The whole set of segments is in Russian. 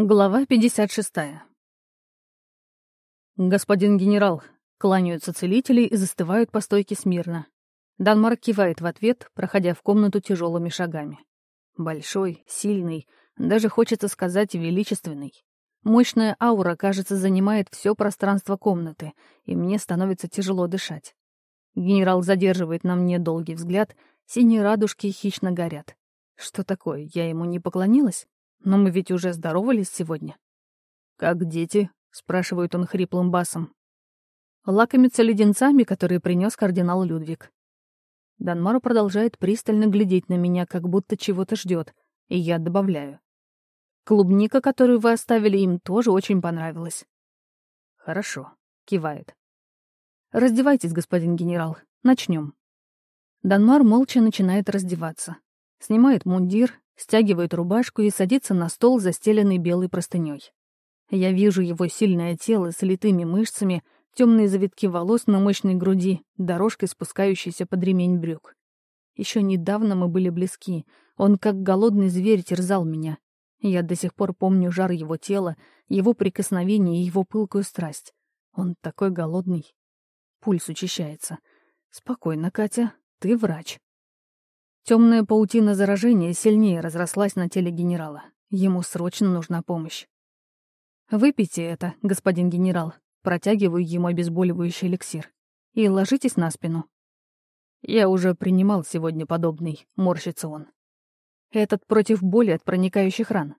Глава 56. «Господин генерал», — кланяются целители и застывают по стойке смирно. Данмар кивает в ответ, проходя в комнату тяжелыми шагами. Большой, сильный, даже хочется сказать величественный. Мощная аура, кажется, занимает все пространство комнаты, и мне становится тяжело дышать. Генерал задерживает на мне долгий взгляд, синие радужки хищно горят. Что такое, я ему не поклонилась? Но мы ведь уже здоровались сегодня. «Как дети?» — спрашивает он хриплым басом. Лакомится леденцами, которые принес кардинал Людвиг. Данмару продолжает пристально глядеть на меня, как будто чего-то ждет, и я добавляю. Клубника, которую вы оставили, им тоже очень понравилась. Хорошо, кивает. Раздевайтесь, господин генерал. Начнем. Данмар молча начинает раздеваться. Снимает мундир, стягивает рубашку и садится на стол, застеленный белой простыней. Я вижу его сильное тело с литыми мышцами, темные завитки волос на мощной груди, дорожкой спускающейся под ремень брюк. Еще недавно мы были близки. Он, как голодный зверь, терзал меня. Я до сих пор помню жар его тела, его прикосновение и его пылкую страсть. Он такой голодный. Пульс учащается. «Спокойно, Катя, ты врач». Темная паутина заражения сильнее разрослась на теле генерала. Ему срочно нужна помощь. «Выпейте это, господин генерал», протягиваю ему обезболивающий эликсир. «И ложитесь на спину». «Я уже принимал сегодня подобный», — морщится он. «Этот против боли от проникающих ран».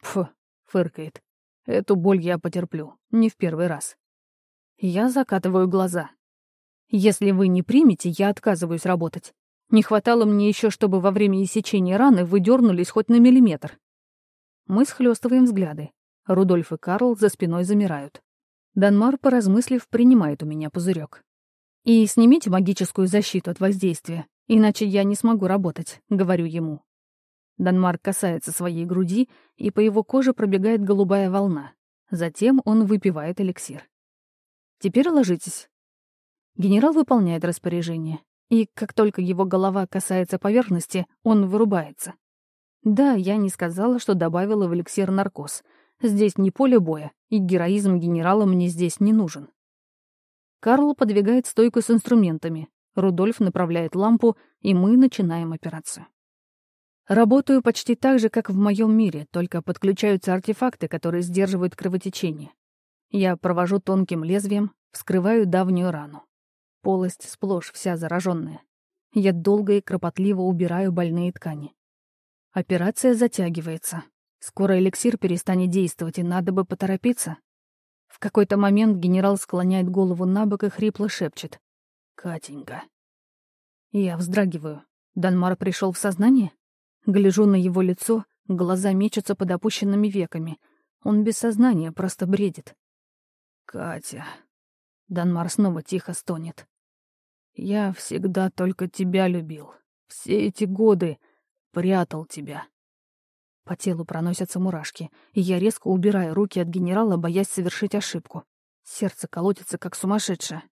«Пф», — фыркает. «Эту боль я потерплю, не в первый раз». Я закатываю глаза. «Если вы не примете, я отказываюсь работать. Не хватало мне еще, чтобы во время иссечения раны вы дернулись хоть на миллиметр. Мы схлестываем взгляды. Рудольф и Карл за спиной замирают. Данмар, поразмыслив, принимает у меня пузырек. «И снимите магическую защиту от воздействия, иначе я не смогу работать», — говорю ему. Данмар касается своей груди, и по его коже пробегает голубая волна. Затем он выпивает эликсир. «Теперь ложитесь». Генерал выполняет распоряжение и как только его голова касается поверхности, он вырубается. Да, я не сказала, что добавила в эликсир наркоз. Здесь не поле боя, и героизм генерала мне здесь не нужен. Карл подвигает стойку с инструментами. Рудольф направляет лампу, и мы начинаем операцию. Работаю почти так же, как в моем мире, только подключаются артефакты, которые сдерживают кровотечение. Я провожу тонким лезвием, вскрываю давнюю рану. Полость сплошь вся зараженная. Я долго и кропотливо убираю больные ткани. Операция затягивается. Скоро эликсир перестанет действовать, и надо бы поторопиться. В какой-то момент генерал склоняет голову на бок и хрипло шепчет. «Катенька». Я вздрагиваю. Данмар пришел в сознание? Гляжу на его лицо, глаза мечутся под опущенными веками. Он без сознания, просто бредит. «Катя...» Данмар снова тихо стонет. Я всегда только тебя любил. Все эти годы прятал тебя. По телу проносятся мурашки, и я резко убираю руки от генерала, боясь совершить ошибку. Сердце колотится, как сумасшедшее.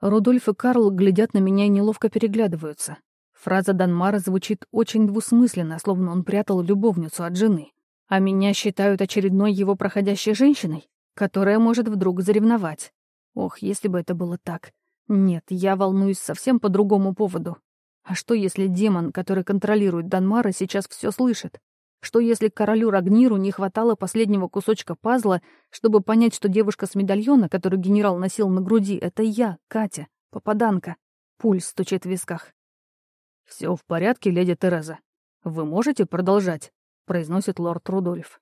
Рудольф и Карл глядят на меня и неловко переглядываются. Фраза Данмара звучит очень двусмысленно, словно он прятал любовницу от жены. А меня считают очередной его проходящей женщиной, которая может вдруг заревновать. Ох, если бы это было так. Нет, я волнуюсь совсем по другому поводу. А что, если демон, который контролирует Данмара, сейчас все слышит? Что, если королю Рагниру не хватало последнего кусочка пазла, чтобы понять, что девушка с медальона, который генерал носил на груди, это я, Катя, попаданка? Пульс стучит в висках. «Все в порядке, леди Тереза. Вы можете продолжать?» — произносит лорд Рудольф.